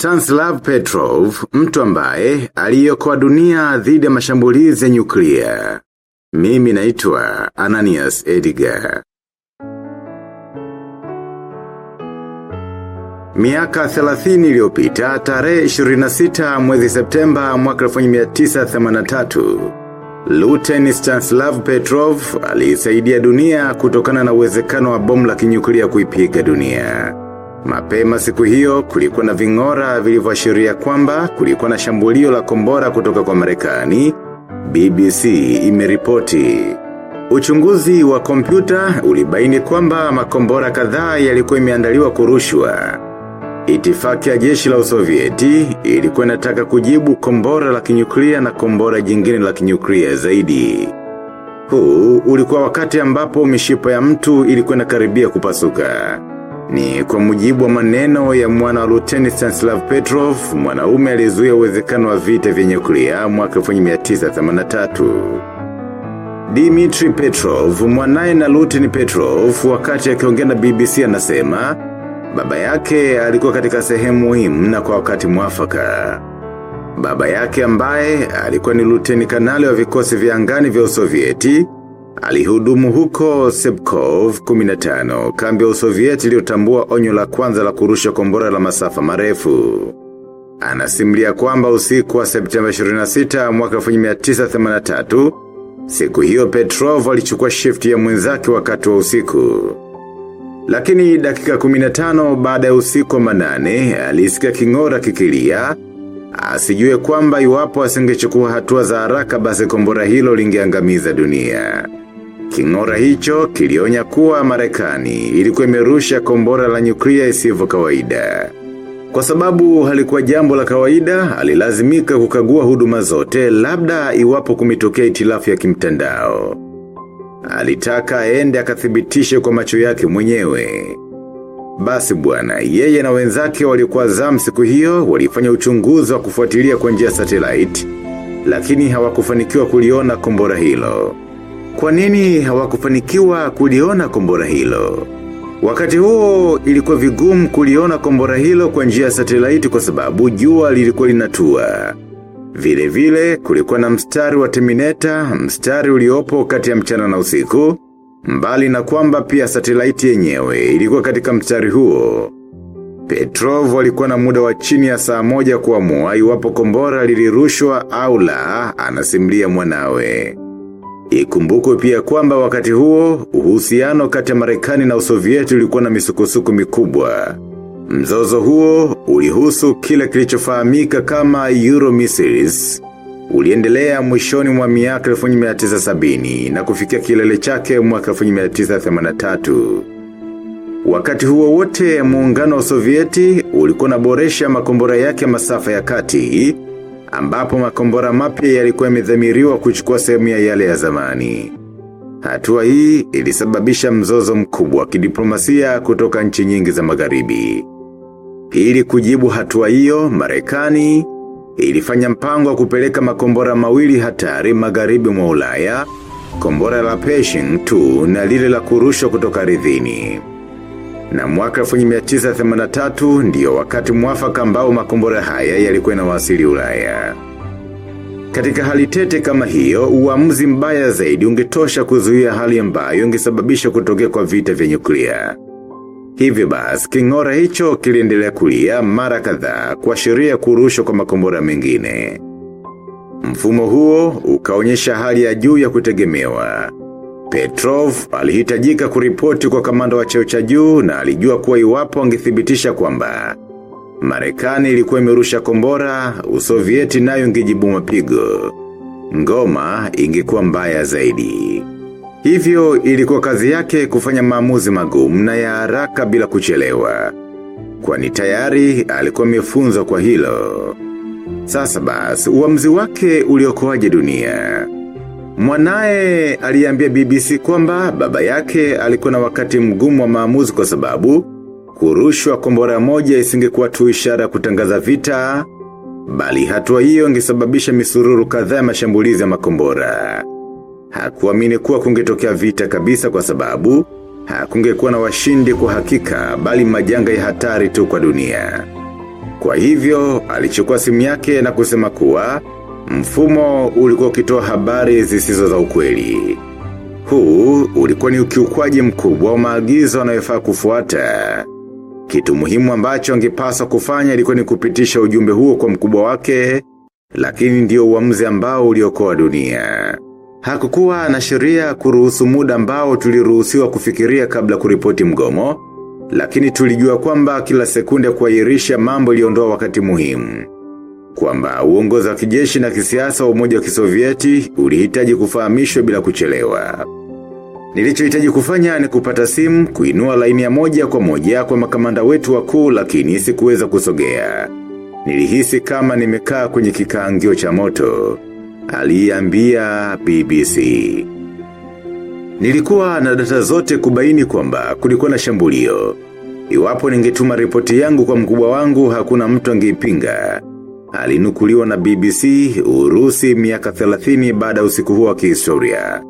Stanislav Petrov, mtu ambaye aliyokoa dunia dhidi ya mashambulizi ya nyuklia. Mimi naitwa Ananias Edgar. Miaka 30 iliyopita tarehe 26 mwezi Septemba mwaka 1983, Luten Stanislav Petrov aliisaidia dunia kutokana na uwezekano wa bomu la kinyuklia kuipiga dunia. Mapema siku hiyo kulikuwa na vingora vilivyoashiria kwamba kulikuwa na shambulio la kombora kutoka kwa Marekani. BBC imeripoti. Uchunguzi wa kompyuta ulibaini kwamba makombora kadhaa yalikuwa imeandaliwa kurushwa. Itifaki ya jeshi la usovieti ilikuwa inataka kujibu kombora la kinyuklia na kombora jingine la kinyuklia zaidi. Huu ulikuwa wakati ambapo mishipa ya mtu ilikuwa inakaribia kupasuka. Ni kwa mujibu wa maneno ya mwana wa Luteni Stanislav Petrov, mwanaume alizuia uwezekano wa vita vya nyuklia mwaka 1983. Dimitri Petrov, mwanaye na Luteni Petrov, wakati akiongea na BBC anasema, baba yake alikuwa katika sehemu muhimu na kwa wakati mwafaka. Baba yake ambaye alikuwa ni luteni kanali wa vikosi vya angani vya usovieti, alihudumu huko Sebkov 15, kambi ya usovieti iliyotambua onyo la kwanza la kurusha kombora la masafa marefu. Anasimulia kwamba usiku wa Septemba 26 mwaka 1983, siku hiyo Petrov alichukua shift ya mwenzake wakati wa usiku. Lakini dakika 15 baada ya usiku wa manane, alisikia kingora kikilia, asijue kwamba iwapo asingechukua hatua za haraka basi kombora hilo lingeangamiza dunia. Kingora hicho kilionya kuwa Marekani ilikuwa imerusha kombora la nyuklia isivyo kawaida. Kwa sababu halikuwa jambo la kawaida, alilazimika kukagua huduma zote labda iwapo kumitokea itilafu ya kimtandao. Alitaka aende akathibitishe kwa macho yake mwenyewe. Basi bwana, yeye na wenzake walikuwa zamu siku hiyo, walifanya uchunguzi wa kufuatilia kwa njia satellite, lakini hawakufanikiwa kuliona kombora hilo. Kwa nini hawakufanikiwa kuliona kombora hilo? Wakati huo ilikuwa vigumu kuliona kombora hilo kwa njia ya satelaiti kwa sababu jua lilikuwa linatua. Vile vile kulikuwa na mstari wa terminator, mstari uliopo kati ya mchana na usiku, mbali na kwamba pia satelaiti yenyewe ilikuwa katika mstari huo. Petrov alikuwa na muda wa chini ya saa moja kuamua iwapo kombora lilirushwa au la, anasimulia mwanawe. Ikumbukwe pia kwamba wakati huo, uhusiano kati ya Marekani na Usovieti ulikuwa na misukosuko mikubwa. Mzozo huo ulihusu kile kilichofahamika kama Euro Missiles. Uliendelea mwishoni mwa miaka 1970 na kufikia kilele chake mwaka 1983. Wakati huo wote muungano wa Sovieti ulikuwa naboresha makombora yake masafa ya kati, ambapo makombora mapya yalikuwa yamedhamiriwa kuchukua sehemu ya yale ya zamani. Hatua hii ilisababisha mzozo mkubwa wa kidiplomasia kutoka nchi nyingi za magharibi. Ili kujibu hatua hiyo, Marekani ilifanya mpango wa kupeleka makombora mawili hatari magharibi mwa Ulaya, kombora la Pershing 2 na lile la kurushwa kutoka ardhini. Na mwaka 1983 ndiyo wakati mwafaka ambao makombora haya yalikuwa yanawasili Ulaya. Katika hali tete kama hiyo, uamuzi mbaya zaidi ungetosha kuzuia hali ambayo ingesababisha kutokea kwa vita vya nyuklia. Hivyo basi, kingora hicho kiliendelea kulia mara kadhaa kuashiria kurushwa kwa makombora mengine. Mfumo huo ukaonyesha hali ya juu ya kutegemewa. Petrov alihitajika kuripoti kwa kamanda wa cheo cha juu na alijua kuwa iwapo angethibitisha kwamba Marekani ilikuwa imerusha kombora, Usovieti nayo ingejibu mapigo. Ngoma ingekuwa mbaya zaidi. Hivyo ilikuwa kazi yake kufanya maamuzi magumu na ya haraka bila kuchelewa. Kwani tayari alikuwa amefunzwa kwa hilo. Sasa basi, uamuzi wake uliokoaje dunia. Mwanae aliambia BBC kwamba baba yake alikuwa na wakati mgumu wa maamuzi kwa sababu kurushwa kombora moja isingekuwa tu ishara kutangaza vita, bali hatua hiyo ingesababisha misururu kadhaa ya mashambulizi ya makombora. Hakuamini kuwa kungetokea vita kabisa kwa sababu hakungekuwa na washindi kwa hakika bali majanga ya hatari tu kwa dunia. Kwa hivyo, alichukua simu yake na kusema kuwa, mfumo ulikuwa ukitoa habari zisizo za ukweli. Huu ulikuwa ni ukiukwaji mkubwa wa maagizo anayofaa kufuata. Kitu muhimu ambacho angepaswa kufanya ilikuwa ni kupitisha ujumbe huo kwa mkubwa wake, lakini ndio uamuzi ambao uliokoa dunia. Hakukuwa na sheria kuruhusu muda ambao tuliruhusiwa kufikiria kabla kuripoti mgomo, lakini tulijua kwamba kila sekunde kuahirisha mambo iliondoa wakati muhimu. Kwamba uongozi wa kijeshi na kisiasa wa umoja wa kisovieti ulihitaji kufahamishwa bila kuchelewa. Nilichohitaji kufanya ni kupata simu, kuinua laini ya moja kwa moja kwa makamanda wetu wakuu lakini sikuweza kusogea. Nilihisi kama nimekaa kwenye kikaangio cha moto. Aliambia BBC. Nilikuwa na data zote kubaini kwamba kulikuwa na shambulio. Iwapo ningetuma ripoti yangu kwa mkubwa wangu hakuna mtu angeipinga. Alinukuliwa na BBC Urusi miaka 30 baada ya usiku huo wa kihistoria.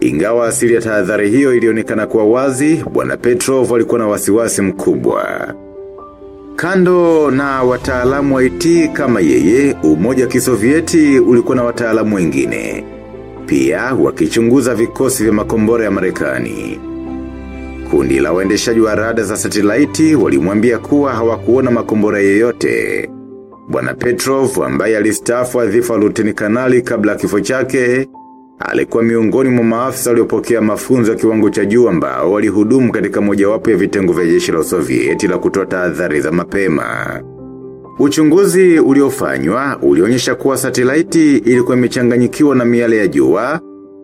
Ingawa asili ya tahadhari hiyo ilionekana kwa wazi, bwana Petrov alikuwa na wasiwasi mkubwa. Kando na wataalamu wa IT kama yeye, umoja wa kisovieti ulikuwa na wataalamu wengine. Pia wakichunguza vikosi vya makombora ya marekani. Kundi la waendeshaji wa rada za satelaiti walimwambia kuwa hawakuona makombora yeyote. Bwana Petrov ambaye alistaafu wadhifa luteni kanali kabla kifo chake, alikuwa miongoni mwa maafisa waliopokea mafunzo ya kiwango cha juu ambao walihudumu katika mojawapo ya vitengo vya jeshi la Sovieti la kutoa tahadhari za mapema. Uchunguzi uliofanywa ulionyesha kuwa satelaiti ilikuwa imechanganyikiwa na miale ya jua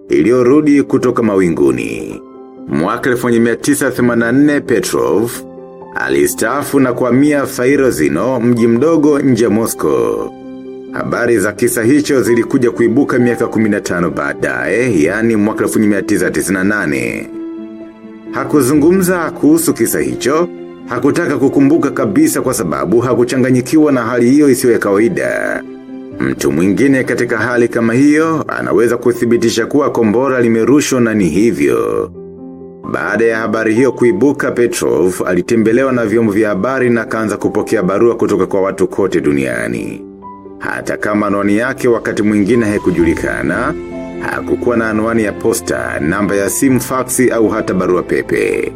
iliyorudi kutoka mawinguni. Mwaka 1984 Petrov alistaafu na kuhamia Fairozino mji mdogo nje Mosko. Habari za kisa hicho zilikuja kuibuka miaka 15 baadaye, yani mwaka 1998. Hakuzungumza kuhusu kisa hicho, hakutaka kukumbuka kabisa kwa sababu hakuchanganyikiwa na hali hiyo isiyo ya kawaida. Mtu mwingine katika hali kama hiyo, anaweza kuthibitisha kuwa kombora limerushwa na ni hivyo. Baada ya habari hiyo kuibuka Petrov, alitembelewa na vyombo vya habari na kaanza kupokea barua kutoka kwa watu kote duniani. Hata kama anwani yake wakati mwingine haikujulikana, hakukuwa na anwani ya posta, namba ya simu faksi au hata barua pepe.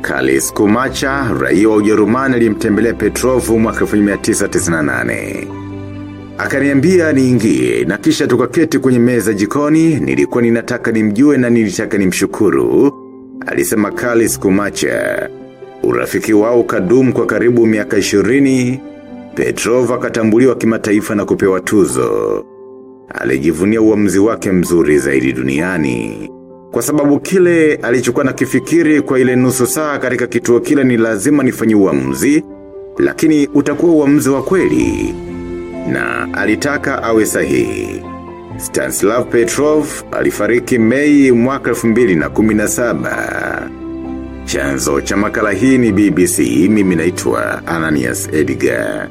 Kalis Kumacha, raia wa ujerumani alimtembelea Petrov mwaka 1998. Akaniambia niingie na kisha tukaketi kwenye meza jikoni, nilikuwa ninataka nimjue na nilitaka nimshukuru, alisema Kalis Kumacha. Urafiki wao kadumu kwa karibu miaka 20, Petrova akatambuliwa kimataifa na kupewa tuzo. Alijivunia uamzi wake mzuri zaidi duniani. Kwa sababu kile alichukua na kifikiri kwa ile nusu saa katika kituo kile ni lazima nifanyi uamzi lakini utakuwa uamzi wa kweli. Na alitaka awe sahihi. Stanislav Petrov alifariki mei mwaka 2017. Chanzo cha makala hii ni BBC, mimi naitwa Ananias Edgar.